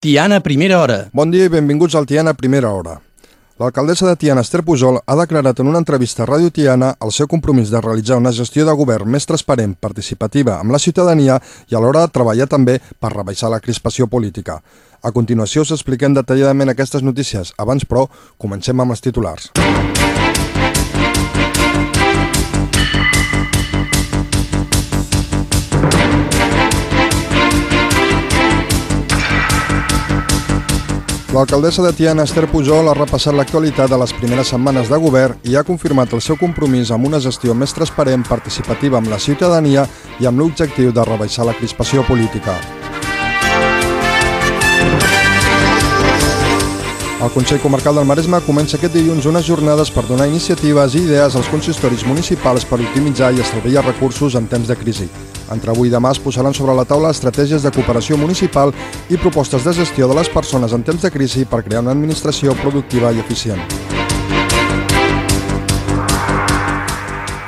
Tiana Primera Hora. Bon dia i benvinguts al Tiana Primera Hora. L'alcaldessa de Tiana, Esther Pujol, ha declarat en una entrevista a Ràdio Tiana el seu compromís de realitzar una gestió de govern més transparent, participativa amb la ciutadania i alhora treballar també per rebaixar la crispació política. A continuació us expliquem detalladament aquestes notícies. Abans, però, comencem amb els titulars. L'alcaldessa de Tiana, Esther Pujol, ha repassat l'actualitat de les primeres setmanes de govern i ha confirmat el seu compromís amb una gestió més transparent, participativa amb la ciutadania i amb l'objectiu de rebaixar la crispació política. El Consell Comarcal del Maresme comença aquest dilluns unes jornades per donar iniciatives i idees als consistoris municipals per optimitzar i estalviar recursos en temps de crisi. Entre avui i demà es posaran sobre la taula estratègies de cooperació municipal i propostes de gestió de les persones en temps de crisi per crear una administració productiva i eficient.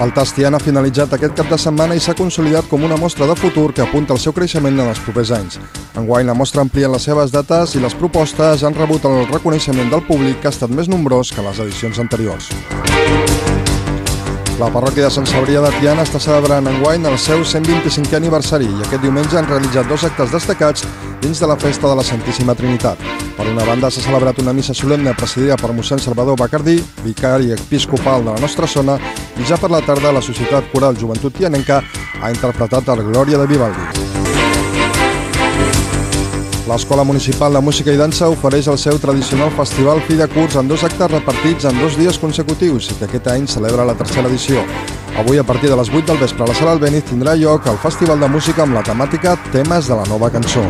El Tastian ha finalitzat aquest cap de setmana i s'ha consolidat com una mostra de futur que apunta al seu creixement en els propers anys. Enguany, la mostra amplia les seves dates i les propostes han rebut el reconeixement del públic que ha estat més nombrós que les edicions anteriors. La parròquia de Sant Sabrià de Tiana està celebrant enguany el seu 125è aniversari i aquest diumenge han realitzat dos actes destacats dins de la festa de la Santíssima Trinitat. Per una banda s'ha celebrat una missa solemne presidida per mossèn Salvador Bacardí, vicari episcopal de la nostra zona, i ja per la tarda la Societat Coral Joventut Tianenca ha interpretat el Glòria de Vivaldi. L'Escola Municipal de Música i Dansa ofereix el seu tradicional festival fi de curs en dos actes repartits en dos dies consecutius i que aquest any celebra la tercera edició. Avui, a partir de les 8 del vespre a la Sala Albéniz, tindrà lloc el Festival de Música amb la temàtica Temes de la nova cançó.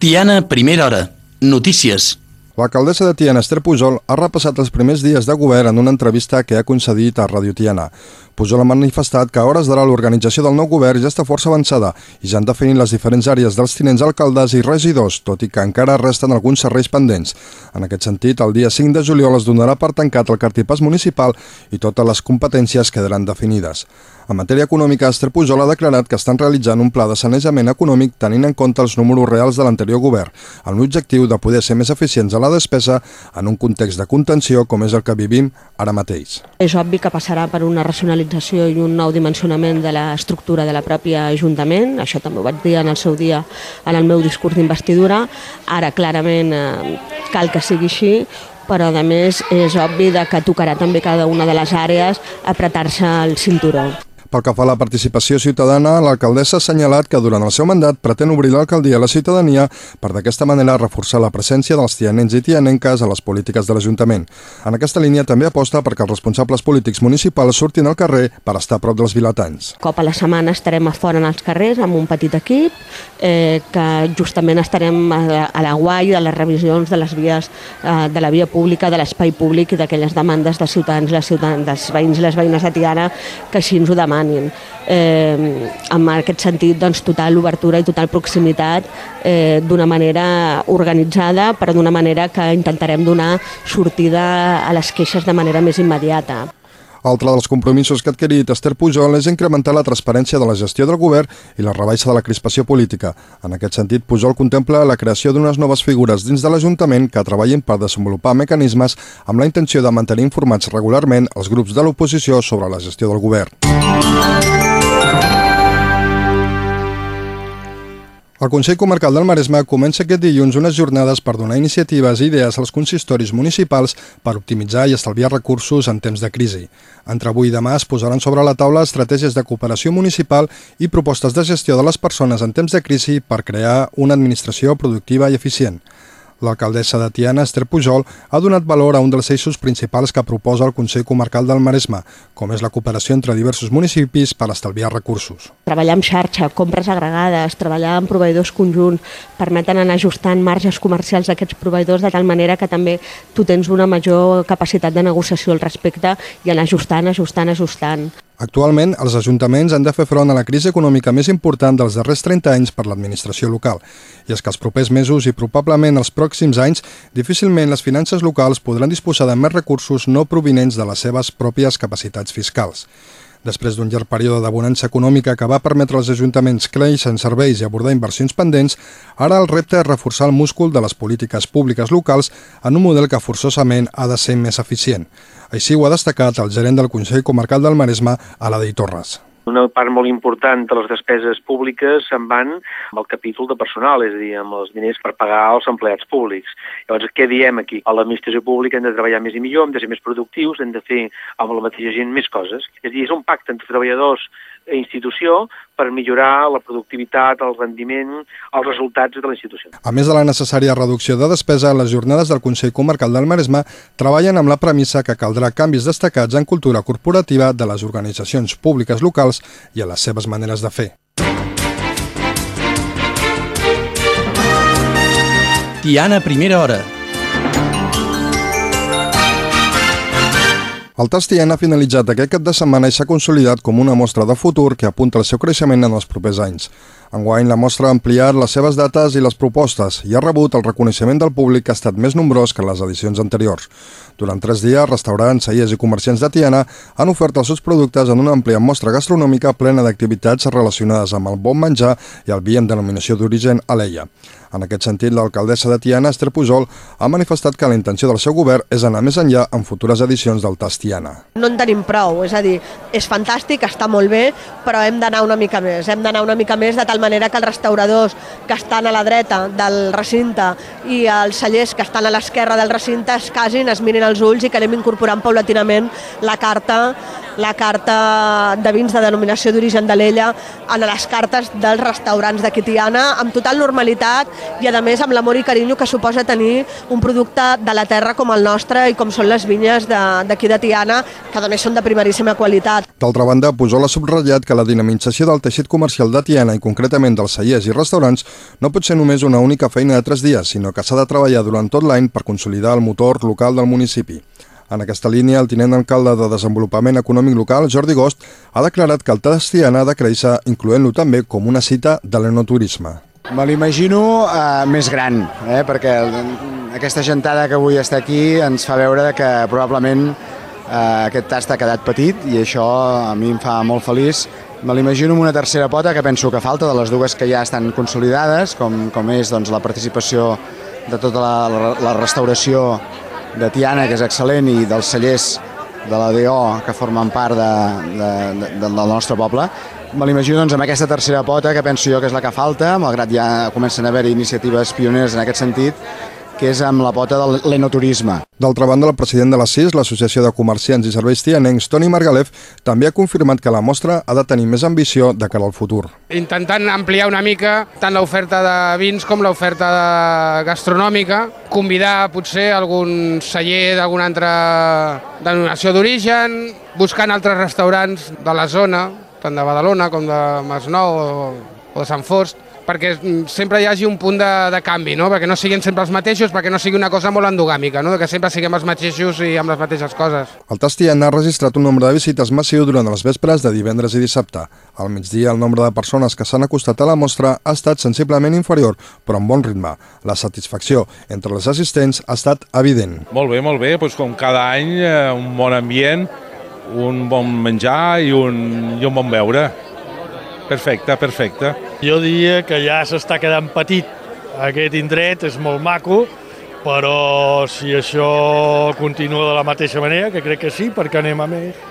Tiana Primera Hora. Notícies. L'alcaldessa de Tiana, Esther Pujol, ha repassat els primers dies de govern en una entrevista que ha concedit a Radio Tiana. Pujol ha manifestat que a hores d'ara l'organització del nou govern ja està força avançada i ja han definit les diferents àrees dels tinents alcaldes i regidors, tot i que encara resten alguns serveis pendents. En aquest sentit, el dia 5 de juliol es donarà per tancat el cartipàs municipal i totes les competències quedaran definides. En matèria econòmica, Esther Pujol ha declarat que estan realitzant un pla de sanejament econòmic tenint en compte els números reals de l'anterior govern, amb l'objectiu de poder ser més eficients a la despesa en un context de contenció com és el que vivim ara mateix. És obvi que passarà per una racionalització i un nou dimensionament de l'estructura de la pròpia Ajuntament, això també ho vaig dir en el seu dia en el meu discurs d'investidura, ara clarament eh, cal que sigui així, però a més és obvi de que tocarà també cada una de les àrees apretar-se el cinturó. Pel que fa a la participació ciutadana, l'alcaldessa ha assenyalat que durant el seu mandat pretén obrir l'alcaldia a la ciutadania per d'aquesta manera reforçar la presència dels tianens i tianenques a les polítiques de l'Ajuntament. En aquesta línia també aposta perquè els responsables polítics municipals surtin al carrer per estar a prop dels vilatans. Cop a la setmana estarem a fora en els carrers amb un petit equip eh, que justament estarem a, a la guai de les revisions de les vies eh, de la via pública, de l'espai públic i d'aquelles demandes dels ciutadans, les ciutadans, dels veïns i les veïnes de Tiana que així ens ho demanen demanin. Eh, en aquest sentit, doncs, total obertura i total proximitat eh, d'una manera organitzada, però d'una manera que intentarem donar sortida a les queixes de manera més immediata. Altre dels compromisos que ha adquirit Esther Pujol és incrementar la transparència de la gestió del govern i la rebaixa de la crispació política. En aquest sentit, Pujol contempla la creació d'unes noves figures dins de l'Ajuntament que treballin per desenvolupar mecanismes amb la intenció de mantenir informats regularment els grups de l'oposició sobre la gestió del govern. El Consell Comarcal del Maresme comença aquest dilluns unes jornades per donar iniciatives i idees als consistoris municipals per optimitzar i estalviar recursos en temps de crisi. Entre avui i demà es posaran sobre la taula estratègies de cooperació municipal i propostes de gestió de les persones en temps de crisi per crear una administració productiva i eficient. L'alcaldessa de Tiana, Esther Pujol, ha donat valor a un dels eixos principals que proposa el Consell Comarcal del Maresme, com és la cooperació entre diversos municipis per estalviar recursos. Treballar amb xarxa, compres agregades, treballar amb proveïdors conjunts, permeten anar ajustant marges comercials d'aquests proveïdors de tal manera que també tu tens una major capacitat de negociació al respecte i anar ajustant, ajustant, ajustant. Actualment, els ajuntaments han de fer front a la crisi econòmica més important dels darrers 30 anys per l'administració local. I és que els propers mesos i probablement els pròxims anys, difícilment les finances locals podran disposar de més recursos no provinents de les seves pròpies capacitats fiscals. Després d'un llarg període de bonança econòmica que va permetre als ajuntaments créixer en serveis i abordar inversions pendents, ara el repte és reforçar el múscul de les polítiques públiques locals en un model que forçosament ha de ser més eficient. Així ho ha destacat el gerent del Consell Comarcal del Maresme, Aladei Torres. Una part molt important de les despeses públiques se'n van el capítol de personal, és a dir, amb els diners per pagar els empleats públics. Llavors, què diem aquí? A l'administració pública hem de treballar més i millor, hem de ser més productius, hem de fer amb la mateixa gent més coses. És a dir, és un pacte entre treballadors institució per millorar la productivitat, el rendiment, els resultats de la institució. A més de la necessària reducció de despesa, les jornades del Consell Comarcal del Maresme treballen amb la premissa que caldrà canvis destacats en cultura corporativa de les organitzacions públiques locals i a les seves maneres de fer. Tiana, primera hora. El Tastien ha finalitzat aquest cap de setmana i s'ha consolidat com una mostra de futur que apunta al seu creixement en els propers anys. Enguany, la mostra ha ampliat les seves dates i les propostes i ha rebut el reconeixement del públic que ha estat més nombrós que en les edicions anteriors. Durant tres dies, restaurants, cellers i comerciants de Tiana han ofert els seus productes en una àmplia mostra gastronòmica plena d'activitats relacionades amb el bon menjar i el vi amb denominació d'origen Aleia. En aquest sentit, l'alcaldessa de Tiana, Esther Pujol, ha manifestat que la intenció del seu govern és anar més enllà en futures edicions del Tast Tiana. No en tenim prou, és a dir, és fantàstic, està molt bé, però hem d'anar una mica més. Hem d'anar una mica més de tal manera que els restauradors que estan a la dreta del recinte i els cellers que estan a l'esquerra del recinte es casin, es mirin els ulls i que anem incorporant paulatinament la carta la carta de vins de denominació d'origen de l'Ella en les cartes dels restaurants de Quitiana amb total normalitat i a més amb l'amor i carinyo que suposa tenir un producte de la terra com el nostre i com són les vinyes d'aquí de, de Tiana que a més són de primeríssima qualitat. D'altra banda, Pujol ha subratllat que la dinamització del teixit comercial de Tiana i concretament dels cellers i restaurants no pot ser només una única feina de tres dies, sinó que s'ha de treballar durant tot l'any per consolidar el motor local del municipi. En aquesta línia, el tinent alcalde de Desenvolupament Econòmic Local, Jordi Gost, ha declarat que el Tastiana ha de créixer, incloent-lo també com una cita de l'enoturisme. Me l'imagino eh, més gran, eh, perquè aquesta gentada que avui està aquí ens fa veure que probablement eh, aquest tast ha quedat petit i això a mi em fa molt feliç. Me l'imagino amb una tercera pota que penso que falta de les dues que ja estan consolidades, com, com és doncs, la participació de tota la, la, la restauració de Tiana, que és excel·lent, i dels cellers de la DO que formen part de, de, de, del nostre poble. Me l'imagino doncs, amb aquesta tercera pota, que penso jo que és la que falta, malgrat ja comencen a haver iniciatives pioneres en aquest sentit, que és amb la pota de l'enoturisme. D'altra banda, el president de la CIS, l'Associació de Comerciants i Serveis Tianencs, Toni Margalef, també ha confirmat que la mostra ha de tenir més ambició de cara al futur. Intentant ampliar una mica tant l'oferta de vins com l'oferta gastronòmica, convidar potser algun celler d'alguna altra denominació d'origen, buscant altres restaurants de la zona, tant de Badalona com de Masnou o, o de Sant Fost, perquè sempre hi hagi un punt de, de canvi, no? perquè no siguin sempre els mateixos, perquè no sigui una cosa molt endogàmica, no? que sempre siguem els mateixos i amb les mateixes coses. El Tastiana ha registrat un nombre de visites massiu durant les vespres de divendres i dissabte. Al migdia, el nombre de persones que s'han acostat a la mostra ha estat sensiblement inferior, però amb bon ritme. La satisfacció entre els assistents ha estat evident. Molt bé, molt bé, doncs com cada any, eh, un bon ambient, un bon menjar i un, i un bon beure. Perfecte, perfecte. Jo diria que ja s'està quedant petit aquest indret, és molt maco, però si això continua de la mateixa manera, que crec que sí, perquè anem a més,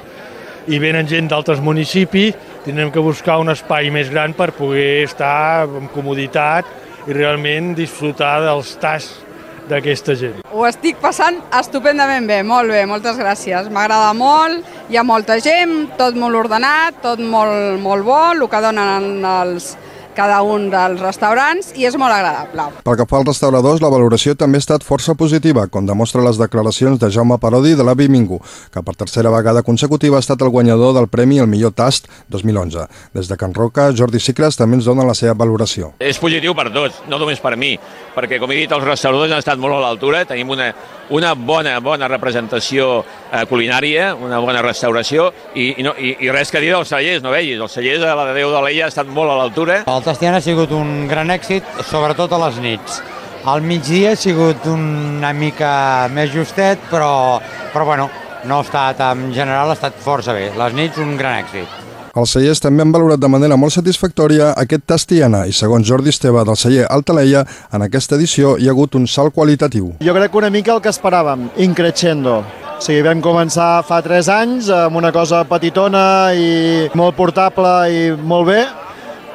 i venen gent d'altres municipis, tindrem que buscar un espai més gran per poder estar amb comoditat i realment disfrutar dels tasts d'aquesta gent. Ho estic passant estupendament bé, molt bé, moltes gràcies. M'agrada molt, hi ha molta gent, tot molt ordenat, tot molt, molt bo, el que donen els, cada un dels restaurants i és molt agradable. Pel que fa als restauradors, la valoració també ha estat força positiva, com demostra les declaracions de Jaume Parodi de l'Avi Mingo, que per tercera vegada consecutiva ha estat el guanyador del Premi El Millor Tast 2011. Des de Can Roca, Jordi Cicres també ens dona la seva valoració. És positiu per tots, no només per mi, perquè, com he dit, els restauradors han estat molt a l'altura, tenim una, una bona, bona representació eh, culinària, una bona restauració, i, i, no, i, i res que dir dels cellers, no veguis, els cellers de la de Déu de l'Ella ha estat molt a l'altura. El Tastiana ha sigut un gran èxit, sobretot a les nits. Al migdia ha sigut una mica més justet, però, però bueno, no ha estat, en general ha estat força bé. Les nits, un gran èxit. Els cellers també han valorat de manera molt satisfactòria aquest Tastiana i segons Jordi Esteve del celler Altaleia, en aquesta edició hi ha hagut un salt qualitatiu. Jo crec que una mica el que esperàvem, increixendo. O sigui, vam començar fa 3 anys amb una cosa petitona i molt portable i molt bé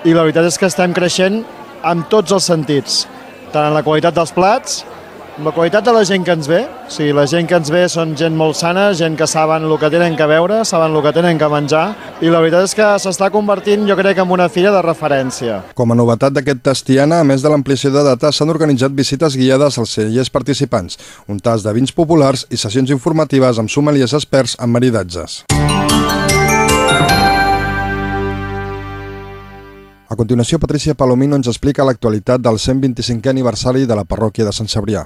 i la veritat és que estem creixent en tots els sentits, tant en la qualitat dels plats, amb la qualitat de la gent que ens ve. O sigui, la gent que ens ve són gent molt sana, gent que saben el que tenen que veure, saben el que tenen que menjar, i la veritat és que s'està convertint, jo crec, en una fira de referència. Com a novetat d'aquest Tastiana, a més de l'ampliació de data, s'han organitzat visites guiades als cellers participants, un tas de vins populars i sessions informatives amb sommeliers experts en maridatges. A continuació, Patricia Palomino ens explica l'actualitat del 125è aniversari de la parròquia de Sant Cebrià.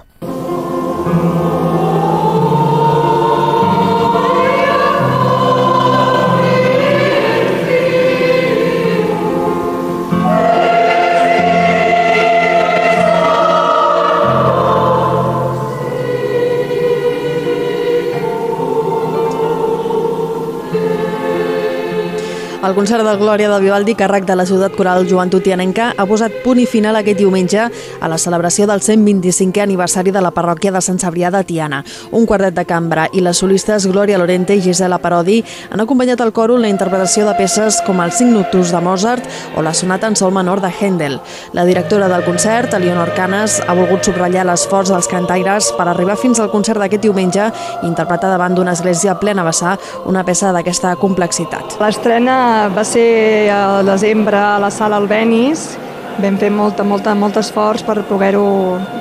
El concert de Glòria de Vivaldi, càrrec de la ciutat coral Joventut Tianenca, ha posat punt i final aquest diumenge a la celebració del 125è aniversari de la parròquia de Sant Cebrià de Tiana. Un quartet de cambra i les solistes Glòria Lorente i Gisela Parodi han acompanyat el coro en la interpretació de peces com el Cinc Nocturns de Mozart o la sonata en sol menor de Händel. La directora del concert, Eleonor Canes, ha volgut subratllar l'esforç dels cantaires per arribar fins al concert d'aquest diumenge i interpretar davant d'una església plena vessar una peça d'aquesta complexitat. L'estrena va ser al desembre a la sala Albenis, vam fer molta, molta, molt esforç per poder-ho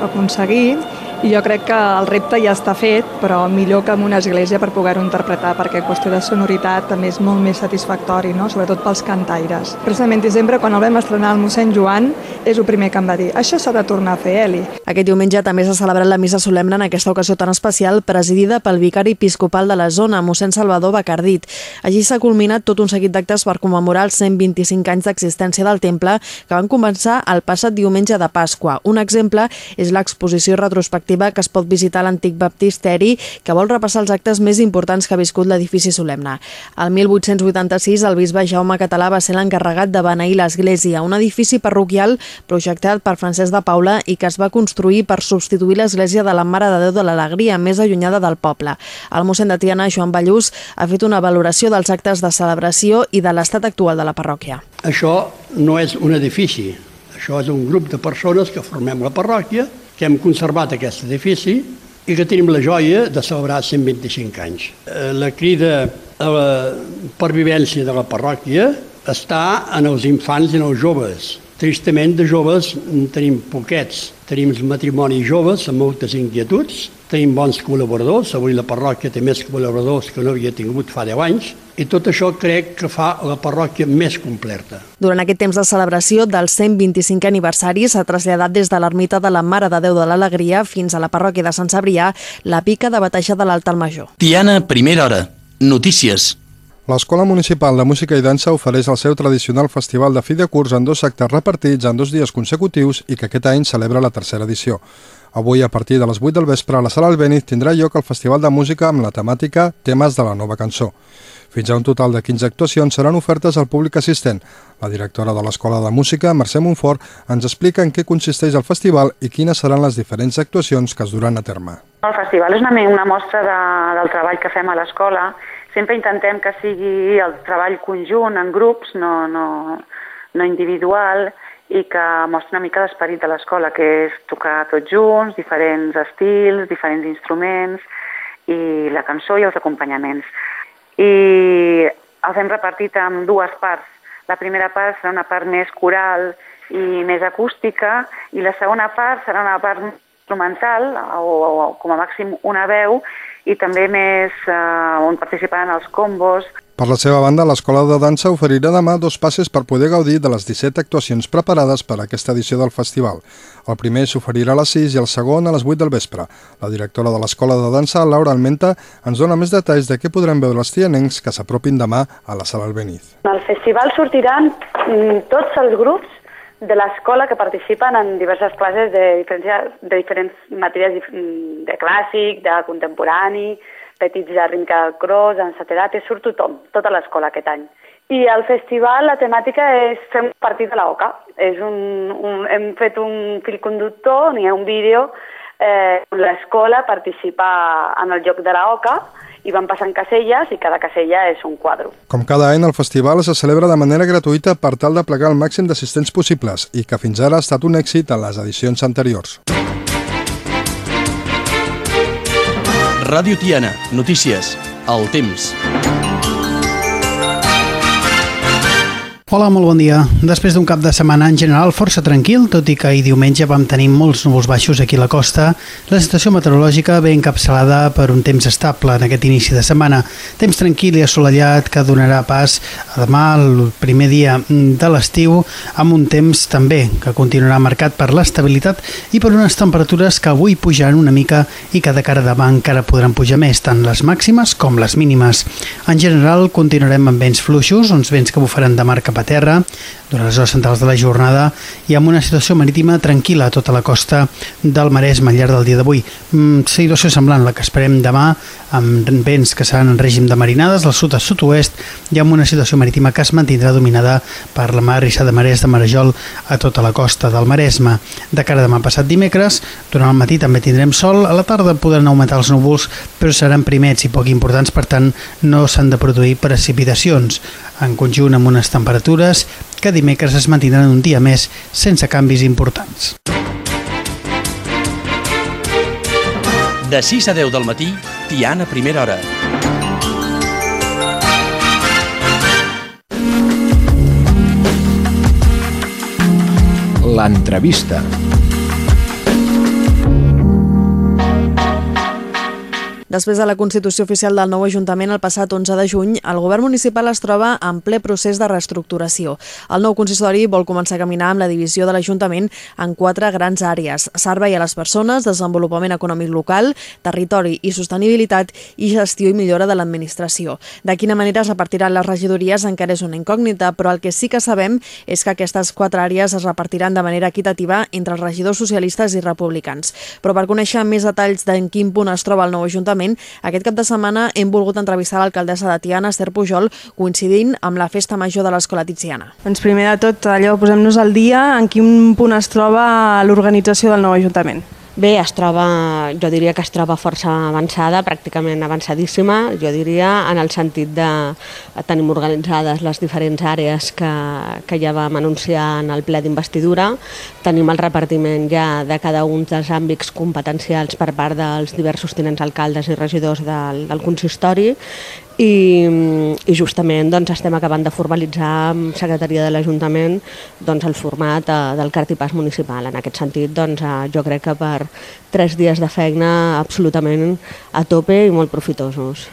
aconseguir i jo crec que el repte ja està fet, però millor que en una església per poder-ho interpretar, perquè qüestió de sonoritat també és molt més satisfactori, no? sobretot pels cantaires. Precisament sempre, quan el vam estrenar al mossèn Joan, és el primer que em va dir, això s'ha de tornar a fer, Eli. Aquest diumenge també s'ha celebrat la missa solemne en aquesta ocasió tan especial, presidida pel vicari episcopal de la zona, mossèn Salvador Bacardit. Allí s'ha culminat tot un seguit d'actes per commemorar els 125 anys d'existència del temple que van començar el passat diumenge de Pasqua. Un exemple és l'exposició retrospectiva interactiva que es pot visitar l'antic baptisteri que vol repassar els actes més importants que ha viscut l'edifici solemne. El 1886 el bisbe Jaume Català va ser l'encarregat de beneir l'església, un edifici parroquial projectat per Francesc de Paula i que es va construir per substituir l'església de la Mare de Déu de l'Alegria, més allunyada del poble. El mossèn de Tiana, Joan Ballús, ha fet una valoració dels actes de celebració i de l'estat actual de la parròquia. Això no és un edifici, això és un grup de persones que formem la parròquia que hem conservat aquest edifici i que tenim la joia de celebrar 125 anys. Eh, la crida a la pervivència de la parròquia està en els infants i en els joves. Tristament, de joves tenim poquets. Tenim matrimonis joves amb moltes inquietuds, tenim bons col·laboradors, avui la parròquia té més col·laboradors que no havia tingut fa 10 anys, i tot això crec que fa la parròquia més completa. Durant aquest temps de celebració del 125 aniversari s'ha traslladat des de l'ermita de la Mare de Déu de l'Alegria fins a la parròquia de Sant Cebrià la pica de bateja de l'Alta Major. Tiana, primera hora. Notícies. L'Escola Municipal de Música i Dansa ofereix el seu tradicional festival de fi de curs en dos actes repartits en dos dies consecutius i que aquest any celebra la tercera edició. Avui, a partir de les 8 del vespre, a la Sala Albéniz tindrà lloc el Festival de Música amb la temàtica Temes de la nova cançó. Fins a un total de 15 actuacions seran ofertes al públic assistent. La directora de l'Escola de Música, Mercè Montfort, ens explica en què consisteix el festival i quines seran les diferents actuacions que es duran a terme. El festival és una, una mostra de, del treball que fem a l'escola sempre intentem que sigui el treball conjunt en grups, no, no, no individual, i que mostra una mica l'esperit de l'escola, que és tocar tots junts, diferents estils, diferents instruments, i la cançó i els acompanyaments. I els hem repartit en dues parts. La primera part serà una part més coral i més acústica, i la segona part serà una part instrumental, o, o com a màxim una veu, i també més eh, on participaran els combos. Per la seva banda, l'Escola de Dansa oferirà demà dos passes per poder gaudir de les 17 actuacions preparades per a aquesta edició del festival. El primer s'oferirà a les 6 i el segon a les 8 del vespre. La directora de l'Escola de Dansa, Laura Almenta, ens dona més detalls de què podran veure els tianencs que s'apropin demà a la Sala Albeniz. Al festival sortiran mm, tots els grups de l'escola que participen en diverses classes de diferents, de diferents matèries de clàssic, de contemporani, petits de Rinca del Cros, en Saterate, surt tothom, tota l'escola aquest any. I al festival la temàtica és fer un partit de l'OCA. És un, un, hem fet un fil conductor, n'hi ha un vídeo, eh, l'escola participa en el joc de l'OCA, i van passant caselles i cada casella és un quadre. Com cada any, el festival se celebra de manera gratuïta per tal de plegar el màxim d'assistents possibles i que fins ara ha estat un èxit en les edicions anteriors. Ràdio Tiana, notícies, el temps. Hola, molt bon dia. Després d'un cap de setmana en general força tranquil, tot i que ahir diumenge vam tenir molts núvols baixos aquí a la costa, la situació meteorològica ve encapçalada per un temps estable en aquest inici de setmana. Temps tranquil i assolellat que donarà pas a demà, el primer dia de l'estiu, amb un temps també que continuarà marcat per l'estabilitat i per unes temperatures que avui pujaran una mica i que de cara a demà encara podran pujar més, tant les màximes com les mínimes. En general, continuarem amb vents fluixos, uns vents que bufaran de mar cap a terra durant les hores centrals de la jornada i amb una situació marítima tranquil·la a tota la costa del Maresme al llarg del dia d'avui. Mm, situació semblant la que esperem demà amb vents que seran en règim de marinades del sud a sud-oest i amb una situació marítima que es mantindrà dominada per la mar Rissa de Marès de Marajol a tota la costa del Maresme. De cara a demà passat dimecres, durant el matí també tindrem sol, a la tarda podran augmentar els núvols, però seran primets i poc importants, per tant no s'han de produir precipitacions. En conjunt amb unes temperatures que dimecres es mantindran un dia més sense canvis importants. De 6 a 10 del matí, Tiana Primera Hora. L'entrevista. Després de la constitució oficial del nou Ajuntament el passat 11 de juny, el govern municipal es troba en ple procés de reestructuració. El nou consistori vol començar a caminar amb la divisió de l'Ajuntament en quatre grans àrees. Servei a les persones, desenvolupament econòmic local, territori i sostenibilitat i gestió i millora de l'administració. De quina manera es repartiran les regidories encara és una incògnita, però el que sí que sabem és que aquestes quatre àrees es repartiran de manera equitativa entre els regidors socialistes i republicans. Però per conèixer més detalls d'en quin punt es troba el nou Ajuntament, Parlament, aquest cap de setmana hem volgut entrevistar l'alcaldessa de Tiana, Esther Pujol, coincidint amb la festa major de l'escola tiziana. Doncs primer de tot, allò, posem-nos al dia en quin punt es troba l'organització del nou Ajuntament. Bé, es troba, jo diria que es troba força avançada, pràcticament avançadíssima, jo diria, en el sentit de tenim organitzades les diferents àrees que, que ja vam anunciar en el ple d'investidura, tenim el repartiment ja de cada un dels àmbits competencials per part dels diversos tinents alcaldes i regidors del, del consistori i, i justament doncs, estem acabant de formalitzar amb Secretaria de l'Ajuntament doncs, el format eh, del cartipàs municipal. En aquest sentit, doncs, eh, jo crec que per tres dies de feina absolutament a tope i molt profitosos.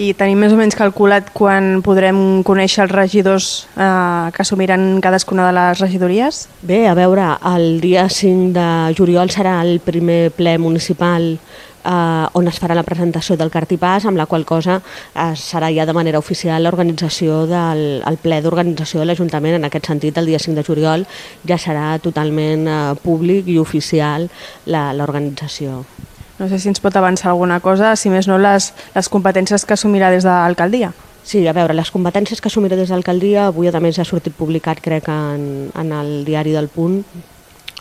I tenim més o menys calculat quan podrem conèixer els regidors eh, que assumiran cadascuna de les regidories? Bé, a veure, el dia 5 de juliol serà el primer ple municipal eh, on es farà la presentació del cartipàs, amb la qual cosa eh, serà ja de manera oficial l'organització del el ple d'organització de l'Ajuntament. En aquest sentit, el dia 5 de juliol ja serà totalment eh, públic i oficial l'organització. No sé si ens pot avançar alguna cosa, si més no les, les competències que assumirà des de l'alcaldia. Sí, a veure, les competències que assumirà des de l'alcaldia, avui a més ha sortit publicat crec en, en el diari del Punt,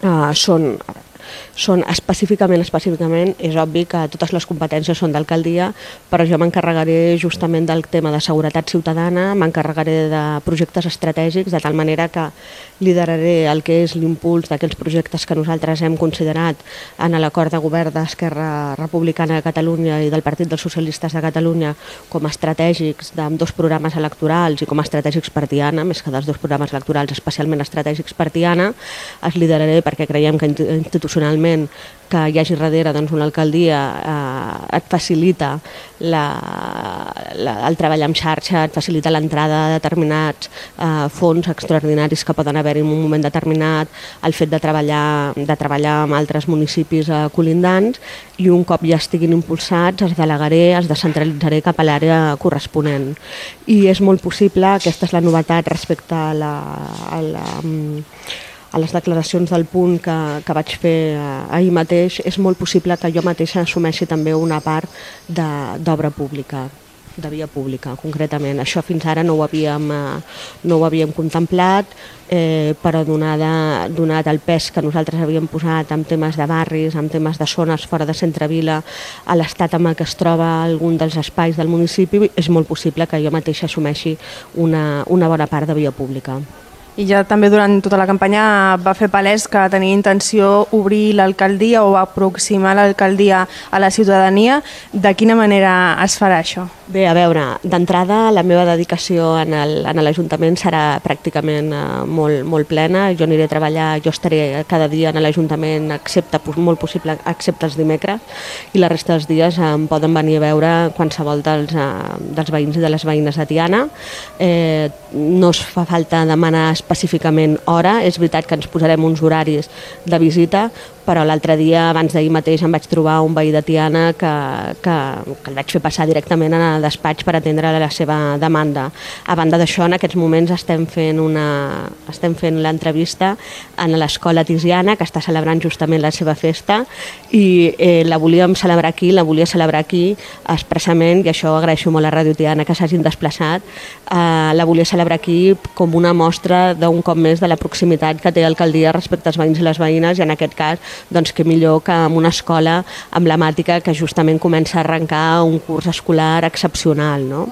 uh, són són específicament, específicament, és obvi que totes les competències són d'alcaldia, però jo m'encarregaré justament del tema de seguretat ciutadana, m'encarregaré de projectes estratègics, de tal manera que lideraré el que és l'impuls d'aquells projectes que nosaltres hem considerat en l'acord de govern d'Esquerra Republicana de Catalunya i del Partit dels Socialistes de Catalunya com a estratègics d'ambdós programes electorals i com a estratègics per Tiana, més que dels dos programes electorals especialment estratègics per Tiana, els lideraré perquè creiem que institucionalment que hi hagi darrere doncs, una alcaldia eh, et facilita la, la, el treball en xarxa, et facilita l'entrada de determinats eh, fons extraordinaris que poden haver en un moment determinat, el fet de treballar, de treballar amb altres municipis eh, colindants i un cop ja estiguin impulsats es delegaré, es descentralitzaré cap a l'àrea corresponent. I és molt possible, aquesta és la novetat respecte a la, a la a les declaracions del punt que, que vaig fer eh, ahir mateix, és molt possible que jo mateixa assumeixi també una part d'obra pública de via pública, concretament. Això fins ara no ho havíem, eh, no ho havíem contemplat, eh, però donada, donat el pes que nosaltres havíem posat en temes de barris, en temes de zones fora de centre-vila, a l'estat el que es troba algun dels espais del municipi, és molt possible que jo mateixa assumeixi una, una bona part de via pública i ja també durant tota la campanya va fer palès que tenia intenció obrir l'alcaldia o aproximar l'alcaldia a la ciutadania. De quina manera es farà això? Bé, a veure, d'entrada la meva dedicació en l'Ajuntament serà pràcticament eh, molt, molt plena. Jo aniré a treballar, jo estaré cada dia en l'Ajuntament, excepte, molt possible, excepte els dimecres, i la resta dels dies em poden venir a veure qualsevol dels, eh, dels veïns i de les veïnes de Tiana. Eh, no es fa falta demanar específicament hora. És veritat que ens posarem uns horaris de visita, però l'altre dia, abans d'ahir mateix, em vaig trobar un veí de Tiana que, que, que el vaig fer passar directament al despatx per atendre la seva demanda. A banda d'això, en aquests moments estem fent una estem fent l'entrevista en l'escola Tisiana, que està celebrant justament la seva festa, i eh, la volíem celebrar aquí, la volia celebrar aquí expressament, i això agraeixo molt a Ràdio Tiana que s'hagin desplaçat, eh, la volia celebrar aquí com una mostra d'un cop més de la proximitat que té l'alcaldia respecte als veïns i les veïnes, i en aquest cas doncs que millor que en una escola emblemàtica que justament comença a arrencar un curs escolar excepcional. No?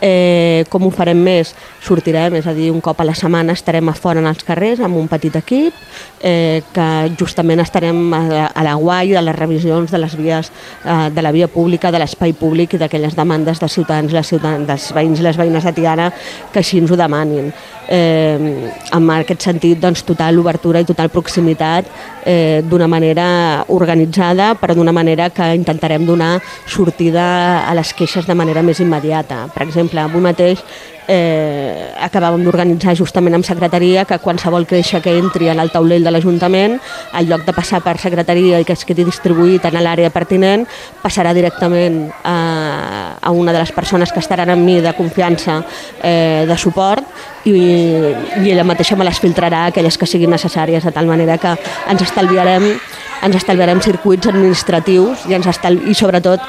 Eh, com ho farem més? Sortirem, és a dir, un cop a la setmana estarem a fora en els carrers amb un petit equip eh, que justament estarem a, a la guai de les revisions de les vies eh, de la via pública, de l'espai públic i d'aquelles demandes de ciutadans, les ciutadans, dels veïns i les veïnes de Tiana que així ens ho demanin eh, en aquest sentit doncs, total obertura i total proximitat eh, d'una manera organitzada però d'una manera que intentarem donar sortida a les queixes de manera més immediata. Per exemple, avui mateix eh, acabàvem d'organitzar justament amb secretaria que qualsevol queixa que entri en el taulell de l'Ajuntament, en lloc de passar per secretaria i que es quedi distribuït en l'àrea pertinent, passarà directament a, a una de les persones que estaran amb mi de confiança eh, de suport i, i ella mateixa me les filtrarà aquelles que siguin necessàries de tal manera que ens estalviarem ens estalviarem circuits administratius i, ens estal... i sobretot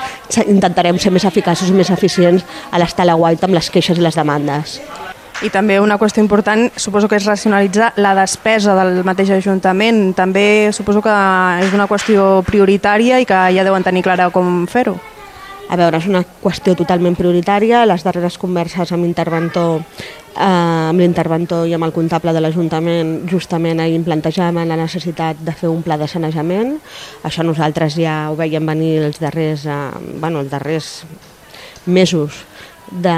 intentarem ser més eficaços i més eficients a l'estar a la guaita amb les queixes i les demandes. I també una qüestió important, suposo que és racionalitzar la despesa del mateix Ajuntament. També suposo que és una qüestió prioritària i que ja deuen tenir clara com fer-ho. A veure, és una qüestió totalment prioritària. Les darreres converses amb interventor eh, amb l'interventor i amb el comptable de l'Ajuntament justament ahir plantejaven la necessitat de fer un pla de sanejament. Això nosaltres ja ho veiem venir els darrers, eh, bueno, els darrers mesos de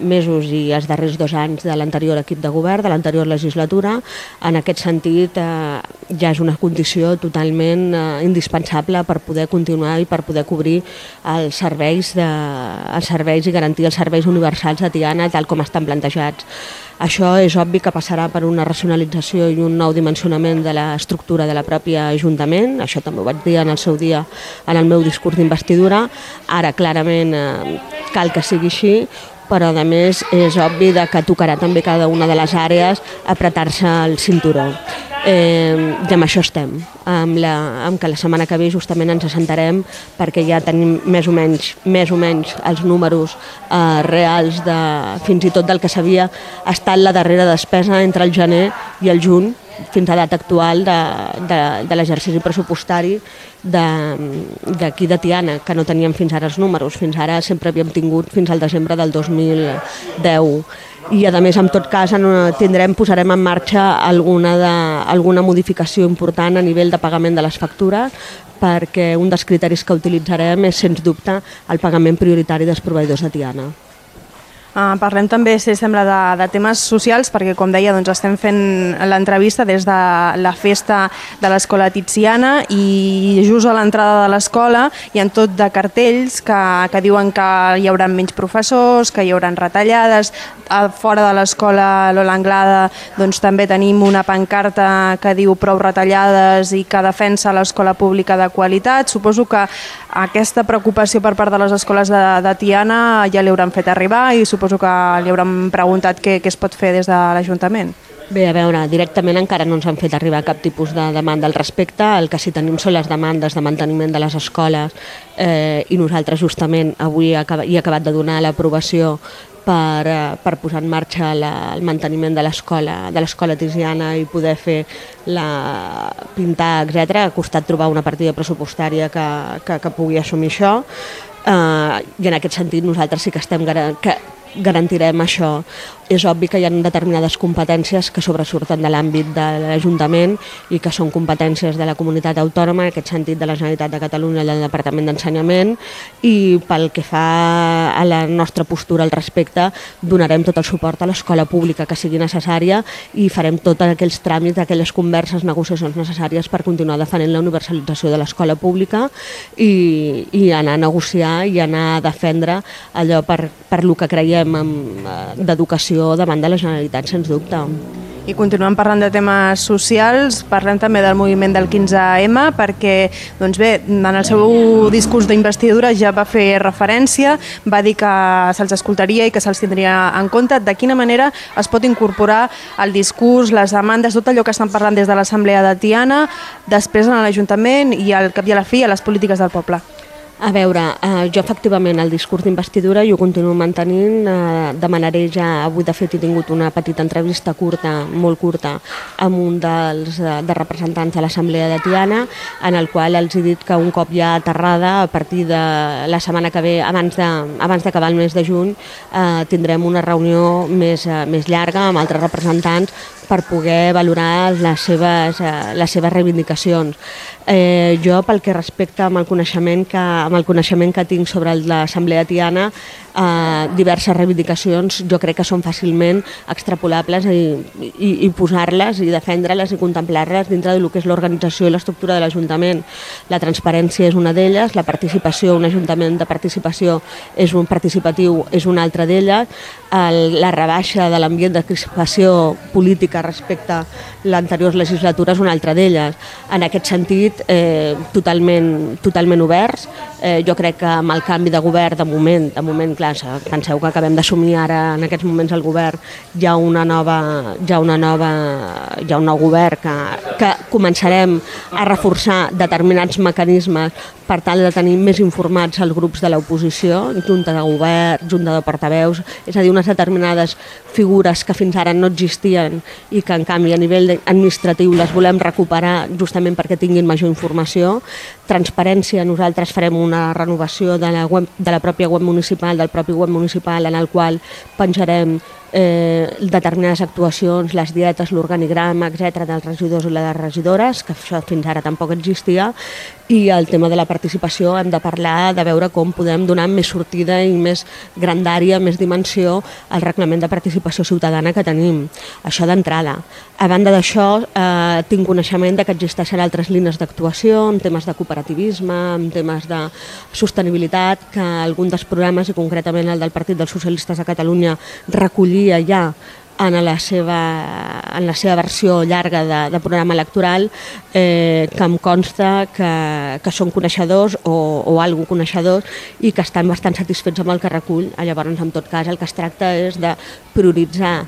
mesos i els darrers dos anys de l'anterior equip de govern, de l'anterior legislatura. En aquest sentit, eh, ja és una condició totalment eh, indispensable per poder continuar i per poder cobrir els serveis, de, els serveis i garantir els serveis universals de Tiana tal com estan plantejats. Això és obvi que passarà per una racionalització i un nou dimensionament de l'estructura de la pròpia Ajuntament, això també ho vaig dir en el seu dia en el meu discurs d'investidura, ara clarament eh, cal que sigui així, però a més és obvi de que tocarà també cada una de les àrees apretar-se el cinturó. Eh, I amb això estem, amb, la, amb que la setmana que ve justament ens assentarem perquè ja tenim més o menys, més o menys els números eh, reals de, fins i tot del que s'havia estat la darrera despesa entre el gener i el juny fins a data actual de, de, de l'exercici pressupostari d'aquí de, de Tiana, que no teníem fins ara els números. Fins ara sempre havíem tingut fins al desembre del 2010 i a més en tot cas tindrem, posarem en marxa alguna, de, alguna modificació important a nivell de pagament de les factures perquè un dels criteris que utilitzarem és sens dubte el pagament prioritari dels proveïdors de Tiana. Uh, parlem també, si sembla, de, de temes socials, perquè, com deia, doncs, estem fent l'entrevista des de la festa de l'escola Tiziana i just a l'entrada de l'escola hi ha tot de cartells que, que diuen que hi haurà menys professors, que hi haurà retallades. A fora de l'escola Lola Anglada doncs, també tenim una pancarta que diu prou retallades i que defensa l'escola pública de qualitat. Suposo que aquesta preocupació per part de les escoles de, de Tiana ja li hauran fet arribar i suposo que li hauran preguntat què, què es pot fer des de l'Ajuntament. Bé, a veure, directament encara no ens han fet arribar cap tipus de demanda al respecte. El que sí tenim són les demandes de manteniment de les escoles eh, i nosaltres justament avui he acabat de donar l'aprovació per, eh, per posar en marxa la, el manteniment de l'escola de l'escola tisiana i poder fer la pintar, etc. Ha costat trobar una partida pressupostària que, que, que pugui assumir això. Uh, I en aquest sentit nosaltres sí que estem que garantirem això. És obvi que hi ha determinades competències que sobresurten de l'àmbit de l'Ajuntament i que són competències de la comunitat autònoma, en aquest sentit de la Generalitat de Catalunya i del Departament d'Ensenyament i pel que fa a la nostra postura al respecte donarem tot el suport a l'escola pública que sigui necessària i farem tots aquells tràmits, aquelles converses, negociacions necessàries per continuar defendent la universalització de l'escola pública i, i anar a negociar i anar a defendre allò per, per lo que creiem d'educació davant de la Generalitat, sens dubte. I continuem parlant de temes socials, parlem també del moviment del 15M, perquè doncs bé, en el seu discurs d'investidura ja va fer referència, va dir que se'ls escoltaria i que se'ls tindria en compte. De quina manera es pot incorporar el discurs, les demandes, tot allò que estan parlant des de l'Assemblea de Tiana, després en l'Ajuntament i al cap i a la fi a les polítiques del poble? A veure, eh, jo efectivament el discurs d'investidura jo continuo mantenint, eh, demanaré ja, avui de fet he tingut una petita entrevista curta, molt curta, amb un dels de, de representants de l'Assemblea de Tiana, en el qual els he dit que un cop ja aterrada, a partir de la setmana que ve, abans d'acabar el mes de juny, eh, tindrem una reunió més, eh, més llarga amb altres representants per poder valorar les seves, eh, les seves reivindicacions. Eh, jo, pel que respecta amb el coneixement que, amb el coneixement que tinc sobre l'Assemblea Tiana, eh, diverses reivindicacions jo crec que són fàcilment extrapolables i, i, i posar-les i defendre-les i contemplar-les dintre del que és l'organització i l'estructura de l'Ajuntament. La transparència és una d'elles, la participació, un ajuntament de participació és un participatiu, és una altra d'elles, la rebaixa de l'ambient de crispació política respecte a l'anterior legislatura és una altra d'elles. En aquest sentit, eh, totalment, totalment oberts. Eh, jo crec que amb el canvi de govern, de moment, de moment clar, penseu que acabem d'assumir ara en aquests moments el govern, hi ha una nova, hi ha una nova, hi ha un nou govern que, que començarem a reforçar determinats mecanismes per tal de tenir més informats els grups de l'oposició, junta de govern, junta de portaveus, és a dir, unes determinades figures que fins ara no existien i que en canvi a nivell administratiu les volem recuperar justament perquè tinguin major informació. Transparència, nosaltres farem una renovació de la, web, de la pròpia web municipal, del propi web municipal en el qual penjarem eh, determinades actuacions, les dietes, l'organigrama, etc dels regidors i les regidores, que això fins ara tampoc existia, i el tema de la participació hem de parlar de veure com podem donar més sortida i més grandària, més dimensió al reglament de participació ciutadana que tenim. Això d'entrada. A banda d'això, eh, tinc coneixement de que existeixen altres línies d'actuació en temes de cooperativisme, en temes de sostenibilitat, que algun dels programes, i concretament el del Partit dels Socialistes de Catalunya, recollia ja en la seva, en la seva versió llarga de, de programa electoral eh, que em consta que, que són coneixedors o, o algú coneixedors i que estan bastant satisfets amb el que recull. Llavors, en tot cas, el que es tracta és de prioritzar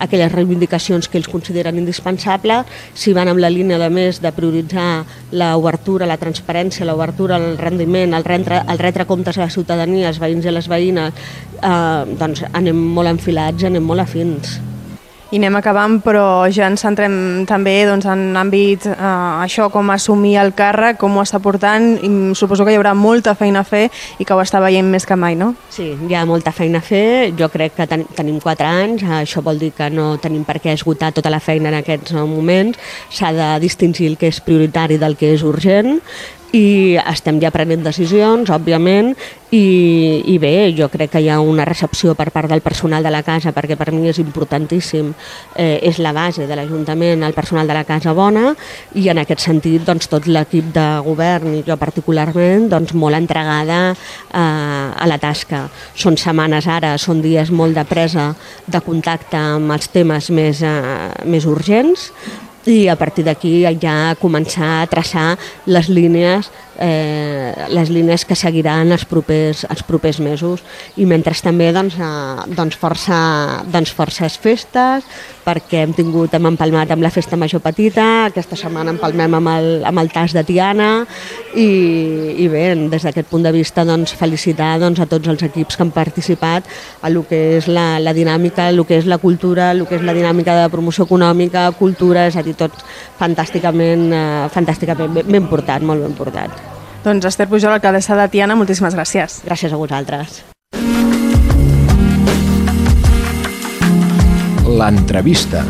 aquelles reivindicacions que ells consideren indispensables, si van amb la línia de més de prioritzar l'obertura, la transparència, l'obertura, el rendiment, el retre, el retre comptes a la ciutadania, als veïns i les veïnes, eh, doncs anem molt enfilats, anem molt afins. I anem acabant, però ja ens centrem també doncs, en àmbit eh, això, com assumir el càrrec, com ho està portant, i suposo que hi haurà molta feina a fer i que ho està veient més que mai, no? Sí, hi ha molta feina a fer, jo crec que ten tenim 4 anys, això vol dir que no tenim per què esgotar tota la feina en aquests moments, s'ha de distingir el que és prioritari del que és urgent i estem ja prenent decisions, òbviament, i, i bé, jo crec que hi ha una recepció per part del personal de la casa, perquè per mi és importantíssim, eh, és la base de l'Ajuntament, el personal de la casa bona, i en aquest sentit doncs, tot l'equip de govern, i jo particularment, doncs, molt entregada eh, a la tasca. Són setmanes ara, són dies molt de presa de contacte amb els temes més, eh, més urgents, i a partir d'aquí ja començar a traçar les línies eh, les línies que seguiran els propers, els propers mesos. I mentre també doncs, eh, doncs, força, doncs forces festes perquè hem tingut, hem empalmat amb la festa major petita, aquesta setmana empalmem amb el, amb el tas de Tiana. I, i bé, des d'aquest punt de vista doncs, felicitar doncs, a tots els equips que han participat a lo que és la, la dinàmica, el que és la cultura, el que és la dinàmica de promoció econòmica, cultura, és a dir, tot fantàsticament, eh, fantàsticament ben, ben portat, molt ben portat. Doncs Esther Pujol, alcaldessa de Tiana, moltíssimes gràcies. Gràcies a vosaltres. L'entrevista.